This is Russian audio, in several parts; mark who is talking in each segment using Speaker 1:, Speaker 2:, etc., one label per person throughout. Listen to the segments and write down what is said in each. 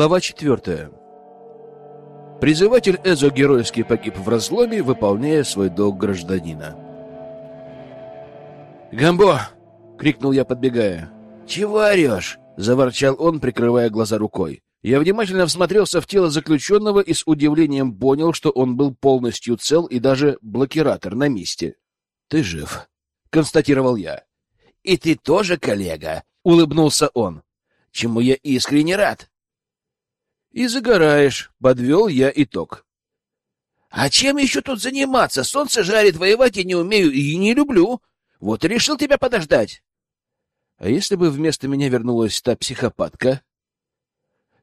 Speaker 1: Глава четвертая. Призыватель Эзо геройски погиб в разломе, выполняя свой долг гражданина. «Гамбо!» — крикнул я, подбегая. «Чего орешь?» — заворчал он, прикрывая глаза рукой. Я внимательно всмотрелся в тело заключенного и с удивлением понял, что он был полностью цел и даже блокиратор на месте. «Ты жив», — констатировал я. «И ты тоже, коллега?» — улыбнулся он. «Чему я искренне рад». «И загораешь», — подвел я итог. «А чем еще тут заниматься? Солнце жарит, воевать я не умею и не люблю. Вот и решил тебя подождать». «А если бы вместо меня вернулась та психопатка?»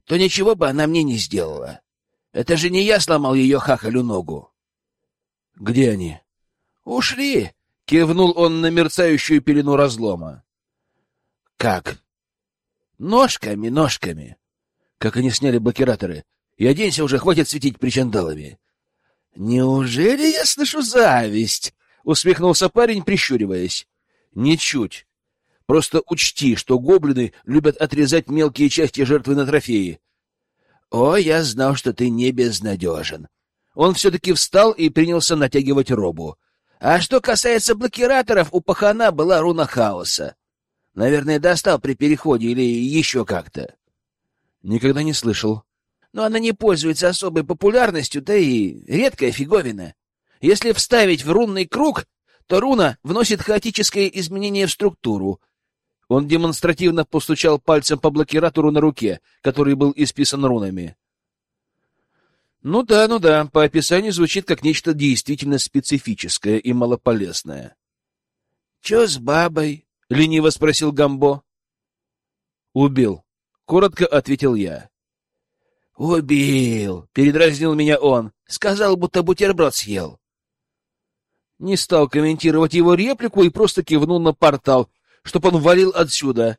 Speaker 1: «То ничего бы она мне не сделала. Это же не я сломал ее хахалю ногу». «Где они?» «Ушли», — кивнул он на мерцающую пелену разлома. «Как?» «Ножками, ножками». Как они сняли блокираторы. И оденься уже, хватит светить причандалами. Неужели я слышу зависть? Усмехнулся парень, прищуриваясь. Ничуть. Просто учти, что гоблины любят отрезать мелкие части жертвы на трофеи. О, я знал, что ты не безнадежен. Он все-таки встал и принялся натягивать робу. А что касается блокираторов, у пахана была руна хаоса. Наверное, достал при переходе или еще как-то. Никогда не слышал. Но она не пользуется особой популярностью, да и редкая фиговина. Если вставить в рунный круг, то руна вносит хаотическое изменение в структуру. Он демонстративно постучал пальцем по блокиратору на руке, который был исписан рунами. Ну да, ну да, по описанию звучит как нечто действительно специфическое и малополезное. — Че с бабой? — лениво спросил Гамбо. — Убил. Коротко ответил я. «Убил!» — передразнил меня он. Сказал, будто бутерброд съел. Не стал комментировать его реплику и просто кивнул на портал, чтоб он валил отсюда.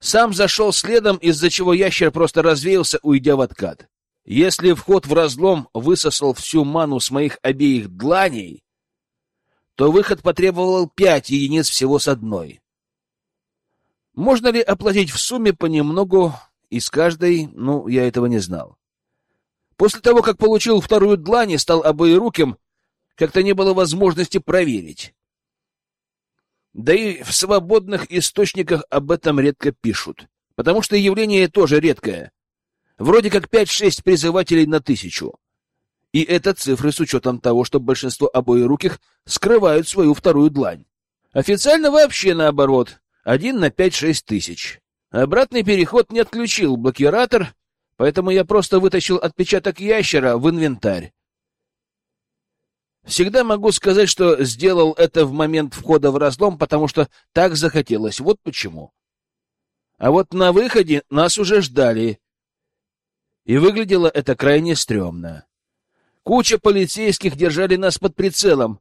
Speaker 1: Сам зашел следом, из-за чего ящер просто развеялся, уйдя в откат. Если вход в разлом высосал всю ману с моих обеих дланей, то выход потребовал пять единиц всего с одной. Можно ли оплатить в сумме понемногу из каждой, ну, я этого не знал. После того, как получил вторую длань и стал обоируким, как-то не было возможности проверить. Да и в свободных источниках об этом редко пишут, потому что явление тоже редкое. Вроде как 5-6 призывателей на тысячу. И это цифры с учетом того, что большинство обоируких скрывают свою вторую длань. Официально вообще наоборот. Один на пять-шесть тысяч. Обратный переход не отключил блокиратор, поэтому я просто вытащил отпечаток ящера в инвентарь. Всегда могу сказать, что сделал это в момент входа в разлом, потому что так захотелось. Вот почему. А вот на выходе нас уже ждали. И выглядело это крайне стрёмно. Куча полицейских держали нас под прицелом,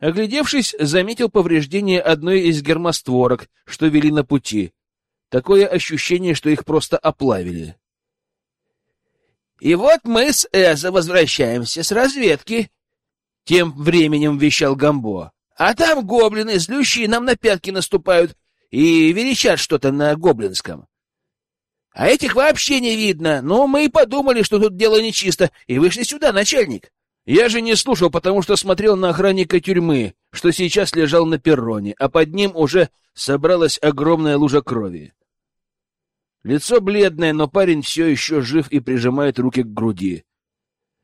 Speaker 1: Оглядевшись, заметил повреждение одной из гермостворок, что вели на пути. Такое ощущение, что их просто оплавили. «И вот мы с Эза возвращаемся с разведки», — тем временем вещал Гамбо. «А там гоблины, злющие, нам на пятки наступают и верещат что-то на гоблинском. А этих вообще не видно, но мы и подумали, что тут дело нечисто, и вышли сюда, начальник». Я же не слушал, потому что смотрел на охранника тюрьмы, что сейчас лежал на перроне, а под ним уже собралась огромная лужа крови. Лицо бледное, но парень все еще жив и прижимает руки к груди.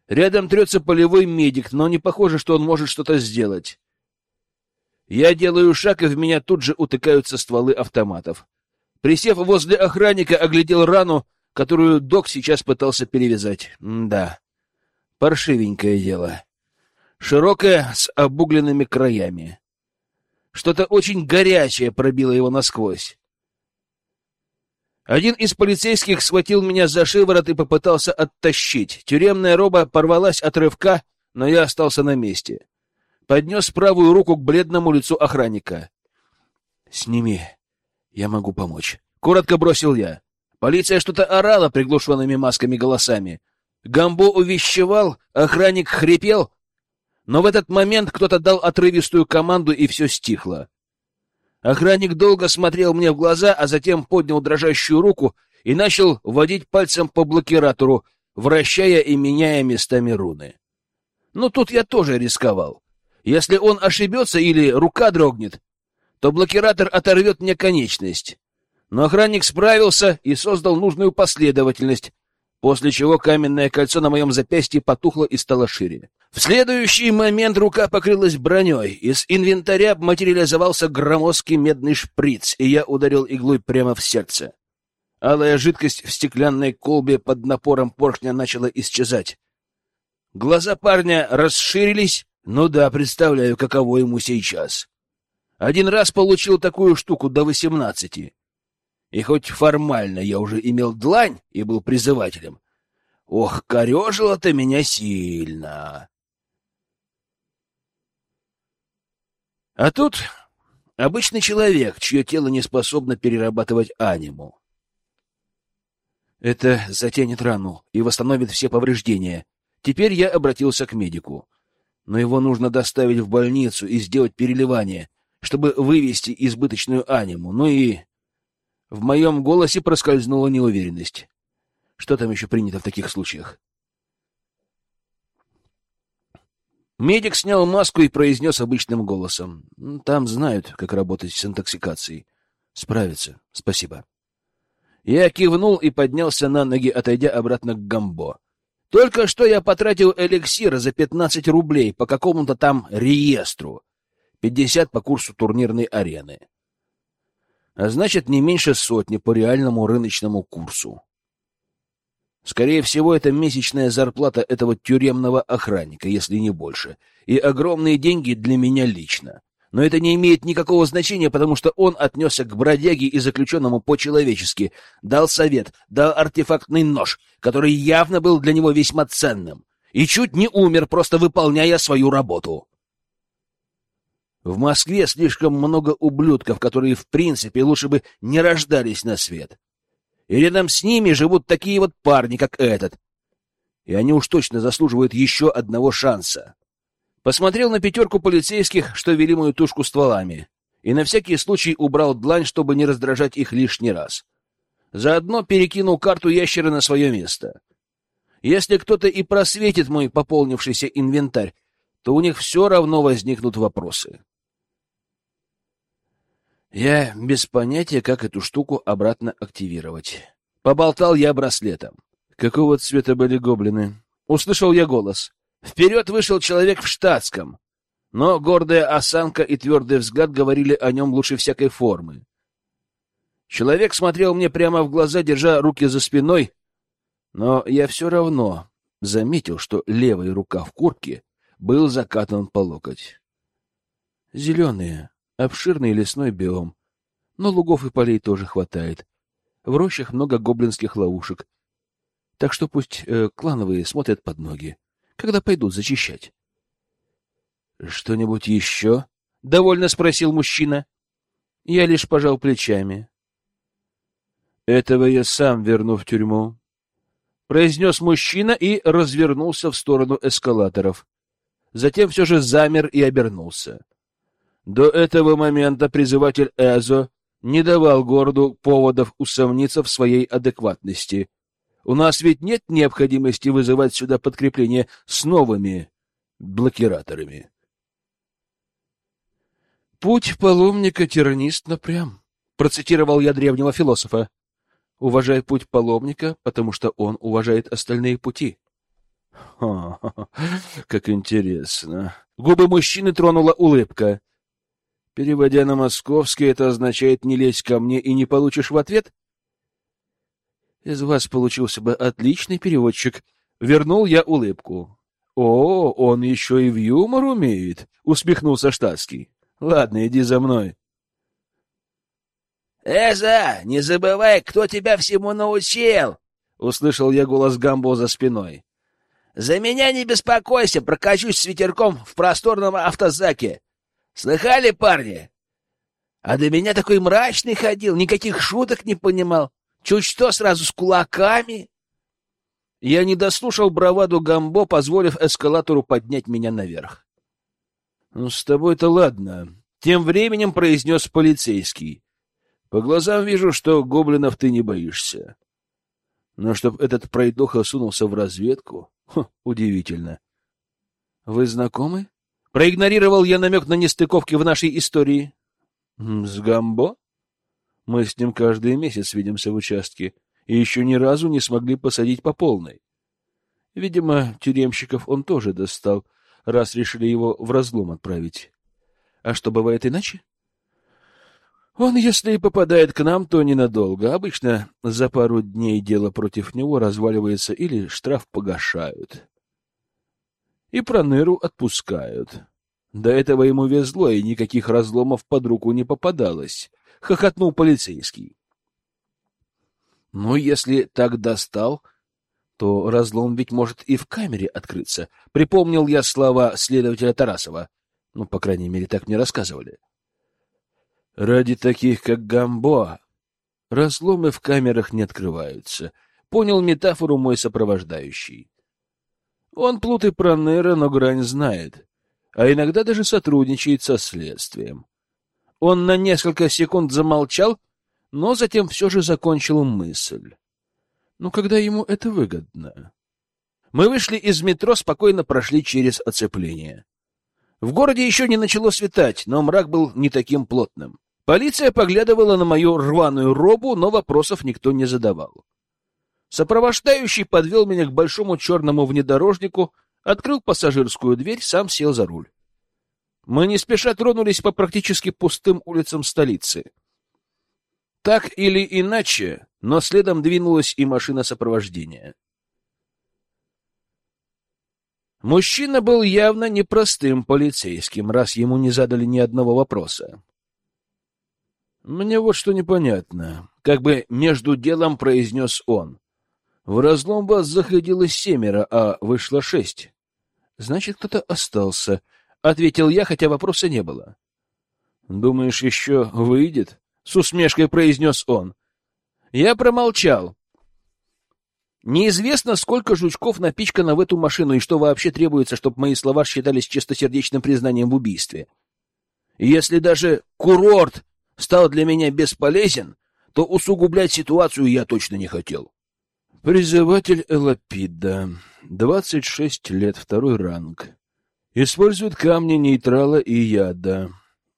Speaker 1: Рядом трется полевой медик, но не похоже, что он может что-то сделать. Я делаю шаг, и в меня тут же утыкаются стволы автоматов. Присев возле охранника, оглядел рану, которую док сейчас пытался перевязать. М да. Паршивенькое дело. Широкое, с обугленными краями. Что-то очень горячее пробило его насквозь. Один из полицейских схватил меня за шиворот и попытался оттащить. Тюремная роба порвалась от рывка, но я остался на месте. Поднес правую руку к бледному лицу охранника. — Сними. Я могу помочь. Коротко бросил я. Полиция что-то орала приглушенными масками голосами. Гамбо увещевал, охранник хрипел, но в этот момент кто-то дал отрывистую команду, и все стихло. Охранник долго смотрел мне в глаза, а затем поднял дрожащую руку и начал водить пальцем по блокиратору, вращая и меняя местами руны. Но тут я тоже рисковал. Если он ошибется или рука дрогнет, то блокиратор оторвет мне конечность. Но охранник справился и создал нужную последовательность, после чего каменное кольцо на моем запястье потухло и стало шире. В следующий момент рука покрылась броней, из инвентаря материализовался громоздкий медный шприц, и я ударил иглой прямо в сердце. Алая жидкость в стеклянной колбе под напором поршня начала исчезать. Глаза парня расширились, ну да, представляю, каково ему сейчас. Один раз получил такую штуку до восемнадцати. И хоть формально я уже имел длань и был призывателем, ох, корежило-то меня сильно. А тут обычный человек, чье тело не способно перерабатывать аниму. Это затянет рану и восстановит все повреждения. Теперь я обратился к медику. Но его нужно доставить в больницу и сделать переливание, чтобы вывести избыточную аниму. Ну и... В моем голосе проскользнула неуверенность. Что там еще принято в таких случаях? Медик снял маску и произнес обычным голосом. Там знают, как работать с интоксикацией. Справятся. Спасибо. Я кивнул и поднялся на ноги, отойдя обратно к Гамбо. Только что я потратил эликсир за 15 рублей по какому-то там реестру. 50 по курсу турнирной арены. А значит, не меньше сотни по реальному рыночному курсу. Скорее всего, это месячная зарплата этого тюремного охранника, если не больше, и огромные деньги для меня лично. Но это не имеет никакого значения, потому что он отнесся к бродяге и заключенному по-человечески, дал совет, дал артефактный нож, который явно был для него весьма ценным, и чуть не умер, просто выполняя свою работу. В Москве слишком много ублюдков, которые, в принципе, лучше бы не рождались на свет. И рядом с ними живут такие вот парни, как этот. И они уж точно заслуживают еще одного шанса. Посмотрел на пятерку полицейских, что вели мою тушку стволами, и на всякий случай убрал длань, чтобы не раздражать их лишний раз. Заодно перекинул карту ящера на свое место. Если кто-то и просветит мой пополнившийся инвентарь, то у них все равно возникнут вопросы. Я без понятия, как эту штуку обратно активировать. Поболтал я браслетом. Какого цвета были гоблины? Услышал я голос. Вперед вышел человек в штатском. Но гордая осанка и твердый взгляд говорили о нем лучше всякой формы. Человек смотрел мне прямо в глаза, держа руки за спиной, но я все равно заметил, что левая рука в куртке был закатан по локоть. Зеленые, Обширный лесной биом, но лугов и полей тоже хватает. В рощах много гоблинских ловушек. Так что пусть э, клановые смотрят под ноги, когда пойдут зачищать. — Что-нибудь еще? — довольно спросил мужчина. Я лишь пожал плечами. — Этого я сам верну в тюрьму, — произнес мужчина и развернулся в сторону эскалаторов. Затем все же замер и обернулся. — до этого момента призыватель Эзо не давал городу поводов усомниться в своей адекватности. У нас ведь нет необходимости вызывать сюда подкрепление с новыми блокираторами. «Путь паломника тернист напрям», — процитировал я древнего философа. «Уважай путь паломника, потому что он уважает остальные пути». Ха, -ха, -ха как интересно. Губы мужчины тронула улыбка. Переводя на московский, это означает «не лезь ко мне и не получишь в ответ»? Из вас получился бы отличный переводчик. Вернул я улыбку. О, он еще и в юмор умеет, усмехнулся штатский. Ладно, иди за мной. Эза, не забывай, кто тебя всему научил, услышал я голос Гамбо за спиной. За меня не беспокойся, прокачусь с ветерком в просторном автозаке. Слыхали, парни? А до меня такой мрачный ходил, никаких шуток не понимал. Чуть что, сразу с кулаками. Я не дослушал браваду Гамбо, позволив эскалатору поднять меня наверх. — Ну, с тобой-то ладно. Тем временем произнес полицейский. — По глазам вижу, что гоблинов ты не боишься. Но чтоб этот пройдоха сунулся в разведку, хм, удивительно. Вы знакомы? Проигнорировал я намек на нестыковки в нашей истории. С Гамбо? Мы с ним каждый месяц видимся в участке и еще ни разу не смогли посадить по полной. Видимо, тюремщиков он тоже достал, раз решили его в разлом отправить. А что бывает иначе? Он, если и попадает к нам, то ненадолго. Обычно за пару дней дело против него разваливается или штраф погашают. И проныру отпускают. До этого ему везло, и никаких разломов под руку не попадалось. Хохотнул полицейский. Ну, если так достал, то разлом ведь может и в камере открыться. Припомнил я слова следователя Тарасова. Ну, по крайней мере, так мне рассказывали. Ради таких, как Гамбо, разломы в камерах не открываются. Понял метафору мой сопровождающий. Он плут и проныра, но грань знает, а иногда даже сотрудничает со следствием. Он на несколько секунд замолчал, но затем все же закончил мысль. Ну, когда ему это выгодно? Мы вышли из метро, спокойно прошли через оцепление. В городе еще не начало светать, но мрак был не таким плотным. Полиция поглядывала на мою рваную робу, но вопросов никто не задавал. Сопровождающий подвел меня к большому черному внедорожнику, открыл пассажирскую дверь, сам сел за руль. Мы не спеша тронулись по практически пустым улицам столицы. Так или иначе, но следом двинулась и машина сопровождения. Мужчина был явно непростым полицейским, раз ему не задали ни одного вопроса. Мне вот что непонятно. Как бы между делом произнес он. В разлом вас заходило семеро, а вышло шесть. Значит, кто-то остался, — ответил я, хотя вопроса не было. Думаешь, еще выйдет? С усмешкой произнес он. Я промолчал. Неизвестно, сколько жучков напичкано в эту машину и что вообще требуется, чтобы мои слова считались чистосердечным признанием в убийстве. Если даже курорт стал для меня бесполезен, то усугублять ситуацию я точно не хотел. Призыватель Элапида, 26 лет, второй ранг. Использует камни нейтрала и яда.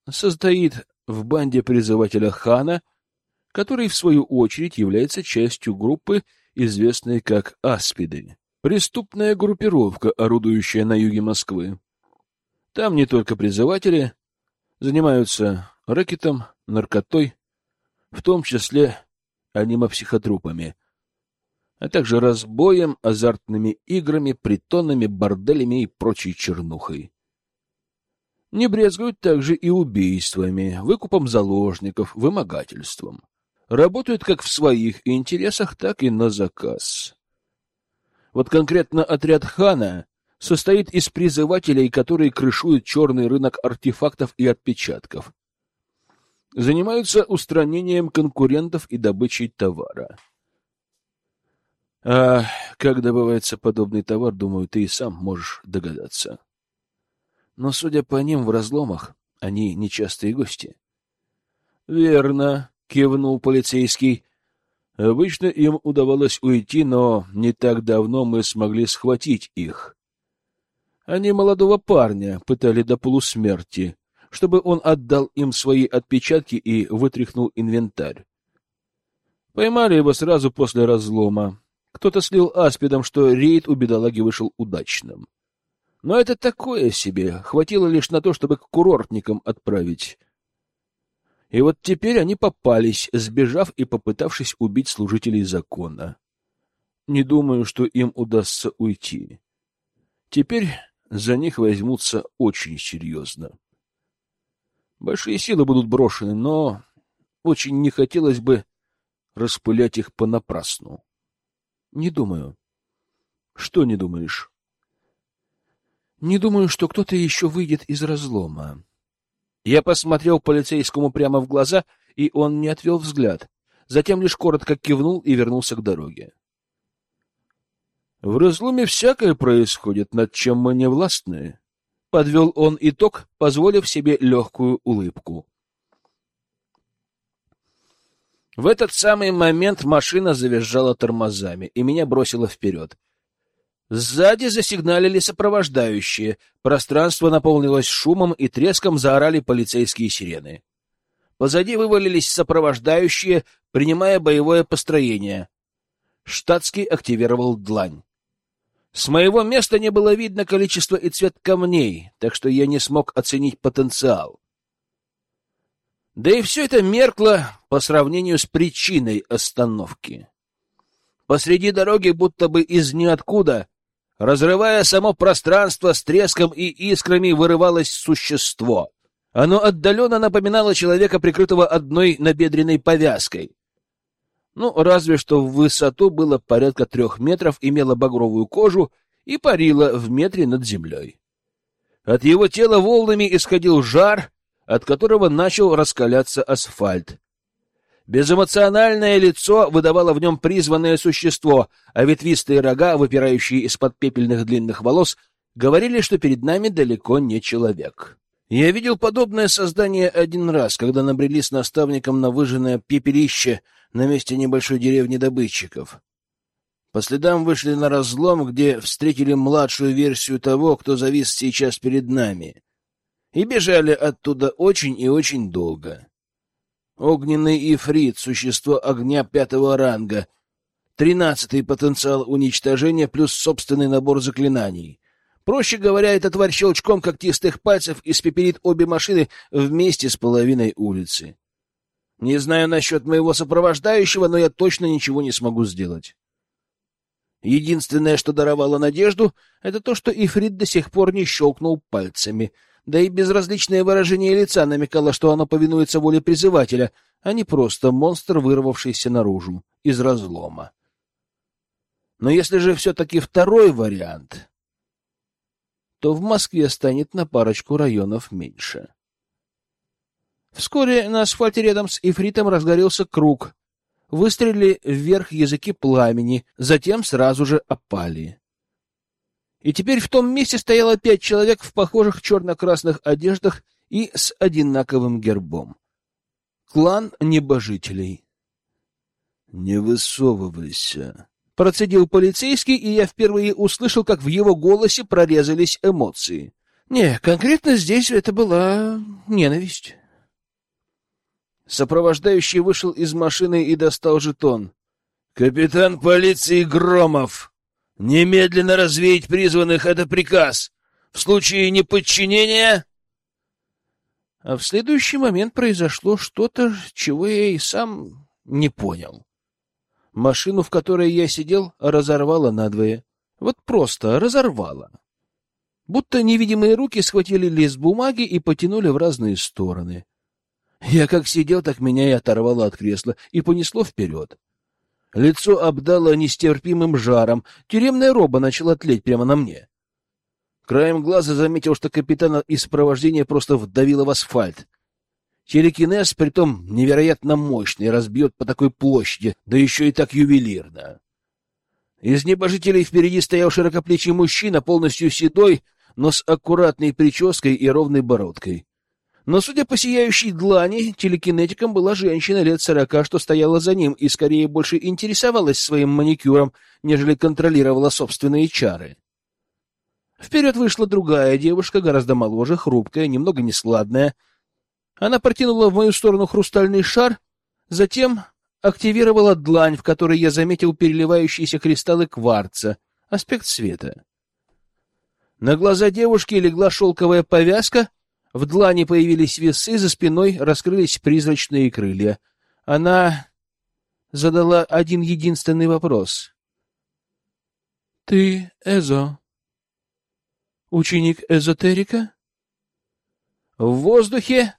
Speaker 1: Состоит в банде призывателя Хана, который, в свою очередь, является частью группы, известной как Аспиды. Преступная группировка, орудующая на юге Москвы. Там не только призыватели, занимаются рэкетом, наркотой, в том числе анимопсихотропами, а также разбоем, азартными играми, притонами, борделями и прочей чернухой. Не брезгуют также и убийствами, выкупом заложников, вымогательством. Работают как в своих интересах, так и на заказ. Вот конкретно отряд Хана состоит из призывателей, которые крышуют черный рынок артефактов и отпечатков, занимаются устранением конкурентов и добычей товара. А как добывается подобный товар, думаю, ты и сам можешь догадаться. Но, судя по ним, в разломах они нечастые гости. — Верно, — кивнул полицейский. — Обычно им удавалось уйти, но не так давно мы смогли схватить их. Они молодого парня пытали до полусмерти, чтобы он отдал им свои отпечатки и вытряхнул инвентарь. Поймали его сразу после разлома. Кто-то слил аспидом, что рейд у бедолаги вышел удачным. Но это такое себе, хватило лишь на то, чтобы к курортникам отправить. И вот теперь они попались, сбежав и попытавшись убить служителей закона. Не думаю, что им удастся уйти. Теперь за них возьмутся очень серьезно. Большие силы будут брошены, но очень не хотелось бы распылять их понапрасну. Не думаю. Что не думаешь? Не думаю, что кто-то еще выйдет из разлома. Я посмотрел полицейскому прямо в глаза, и он не отвел взгляд. Затем лишь коротко кивнул и вернулся к дороге. В разломе всякое происходит, над чем мы не властны. Подвел он итог, позволив себе легкую улыбку. В этот самый момент машина завизжала тормозами, и меня бросило вперед. Сзади засигналили сопровождающие. Пространство наполнилось шумом и треском заорали полицейские сирены. Позади вывалились сопровождающие, принимая боевое построение. Штатский активировал длань. С моего места не было видно количество и цвет камней, так что я не смог оценить потенциал. Да и все это меркло по сравнению с причиной остановки. Посреди дороги, будто бы из ниоткуда, разрывая само пространство с треском и искрами, вырывалось существо. Оно отдаленно напоминало человека, прикрытого одной набедренной повязкой. Ну, разве что в высоту было порядка трех метров, имело багровую кожу и парило в метре над землей. От его тела волнами исходил жар, от которого начал раскаляться асфальт. Безэмоциональное лицо выдавало в нем призванное существо, а ветвистые рога, выпирающие из-под пепельных длинных волос, говорили, что перед нами далеко не человек. Я видел подобное создание один раз, когда набрели с наставником на выжженное пепелище на месте небольшой деревни добытчиков. По следам вышли на разлом, где встретили младшую версию того, кто завис сейчас перед нами и бежали оттуда очень и очень долго. Огненный ифрит — существо огня пятого ранга, тринадцатый потенциал уничтожения плюс собственный набор заклинаний. Проще говоря, эта тварь щелчком когтистых пальцев испепелит обе машины вместе с половиной улицы. Не знаю насчет моего сопровождающего, но я точно ничего не смогу сделать. Единственное, что даровало надежду, это то, что Ифрит до сих пор не щелкнул пальцами — да и безразличное выражение лица намекало, что оно повинуется воле призывателя, а не просто монстр, вырвавшийся наружу из разлома. Но если же все-таки второй вариант, то в Москве станет на парочку районов меньше. Вскоре на асфальте рядом с Ифритом разгорелся круг. Выстрелили вверх языки пламени, затем сразу же опали. И теперь в том месте стояло пять человек в похожих черно-красных одеждах и с одинаковым гербом. Клан небожителей. «Не высовывайся», — процедил полицейский, и я впервые услышал, как в его голосе прорезались эмоции. «Не, конкретно здесь это была ненависть». Сопровождающий вышел из машины и достал жетон. «Капитан полиции Громов!» Немедленно развеять призванных — это приказ. В случае неподчинения... А в следующий момент произошло что-то, чего я и сам не понял. Машину, в которой я сидел, разорвало надвое. Вот просто разорвало. Будто невидимые руки схватили лист бумаги и потянули в разные стороны. Я как сидел, так меня и оторвало от кресла и понесло вперед. Лицо обдало нестерпимым жаром. Тюремная роба начала тлеть прямо на мне. Краем глаза заметил, что капитана из сопровождения просто вдавило в асфальт. Телекинез, притом невероятно мощный, разбьет по такой площади, да еще и так ювелирно. Из небожителей впереди стоял широкоплечий мужчина, полностью седой, но с аккуратной прической и ровной бородкой. Но, судя по сияющей длани, телекинетиком была женщина лет сорока, что стояла за ним и скорее больше интересовалась своим маникюром, нежели контролировала собственные чары. Вперед вышла другая девушка, гораздо моложе, хрупкая, немного нескладная. Она протянула в мою сторону хрустальный шар, затем активировала длань, в которой я заметил переливающиеся кристаллы кварца, аспект света. На глаза девушки легла шелковая повязка — в длани появились весы, за спиной раскрылись призрачные крылья. Она задала один единственный вопрос. — Ты Эзо? Ученик эзотерика? В воздухе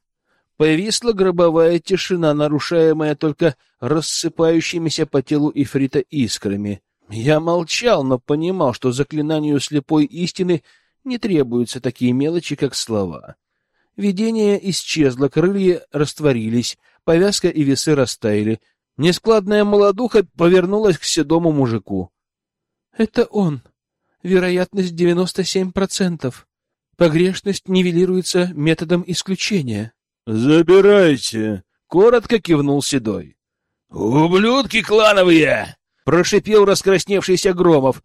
Speaker 1: повисла гробовая тишина, нарушаемая только рассыпающимися по телу ифрита искрами. Я молчал, но понимал, что заклинанию слепой истины не требуются такие мелочи, как слова. Видение исчезло, крылья растворились, повязка и весы растаяли. Нескладная молодуха повернулась к седому мужику. — Это он. Вероятность девяносто семь процентов. Погрешность нивелируется методом исключения. — Забирайте! — коротко кивнул Седой. «Ублюдки клановые!» — прошипел раскрасневшийся Громов,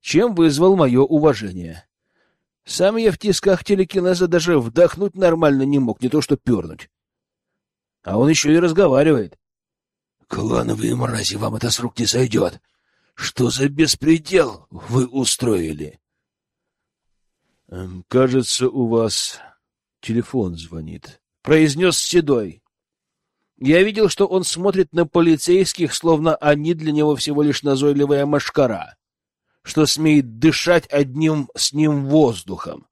Speaker 1: чем вызвал мое уважение. Сам я в тисках телекинеза даже вдохнуть нормально не мог, не то что пернуть. А он еще и разговаривает. «Клановые мрази, вам это с рук не сойдет! Что за беспредел вы устроили?» «Эм, «Кажется, у вас телефон звонит», — произнес Седой. Я видел, что он смотрит на полицейских, словно они для него всего лишь назойливая машкара, что смеет дышать одним с ним воздухом,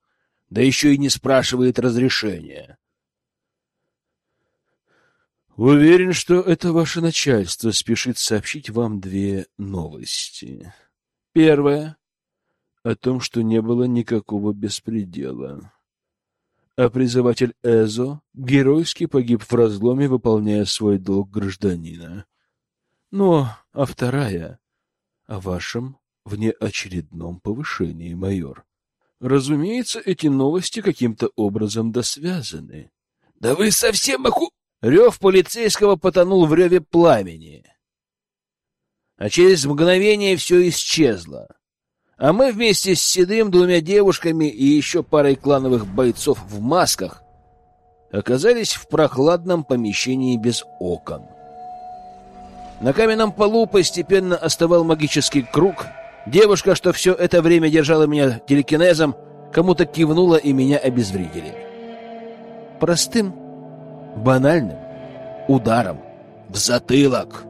Speaker 1: да еще и не спрашивает разрешения. Уверен, что это ваше начальство спешит сообщить вам две новости. Первая — о том, что не было никакого беспредела а призыватель Эзо геройски погиб в разломе, выполняя свой долг гражданина. Ну, а вторая — о вашем внеочередном повышении, майор. Разумеется, эти новости каким-то образом досвязаны. — Да вы совсем оху... Рев полицейского потонул в реве пламени. А через мгновение все исчезло а мы вместе с Седым, двумя девушками и еще парой клановых бойцов в масках оказались в прохладном помещении без окон. На каменном полу постепенно оставал магический круг. Девушка, что все это время держала меня телекинезом, кому-то кивнула и меня обезвредили. Простым, банальным ударом в затылок.